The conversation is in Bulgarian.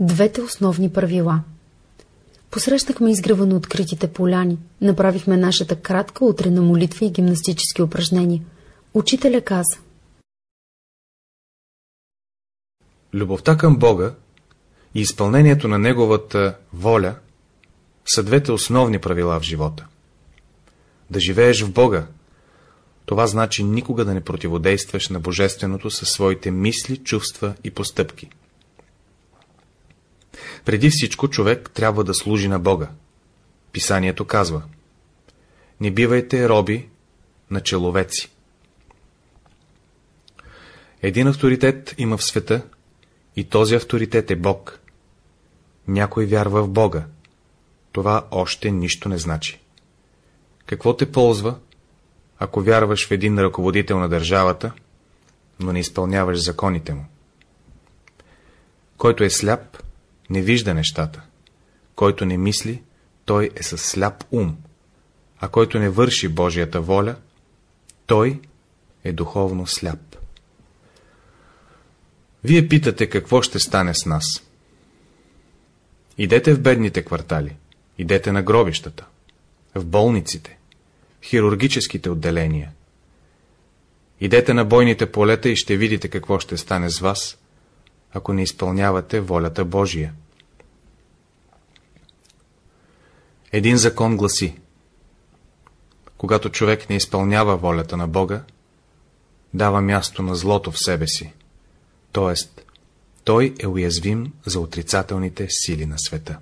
Двете основни правила Посрещахме изгрева на откритите поляни, направихме нашата кратка утрена молитва и гимнастически упражнения. Учителя каза Любовта към Бога и изпълнението на Неговата воля са двете основни правила в живота. Да живееш в Бога, това значи никога да не противодействаш на Божественото със своите мисли, чувства и постъпки. Преди всичко човек трябва да служи на Бога. Писанието казва Не бивайте роби на человеци. Един авторитет има в света и този авторитет е Бог. Някой вярва в Бога. Това още нищо не значи. Какво те ползва, ако вярваш в един ръководител на държавата, но не изпълняваш законите му? Който е сляп, не вижда нещата. Който не мисли, той е със сляп ум, а който не върши Божията воля, той е духовно сляп. Вие питате какво ще стане с нас. Идете в бедните квартали, идете на гробищата, в болниците, хирургическите отделения. Идете на бойните полета и ще видите какво ще стане с вас, ако не изпълнявате волята Божия. Един закон гласи Когато човек не изпълнява волята на Бога, дава място на злото в себе си, т.е. той е уязвим за отрицателните сили на света.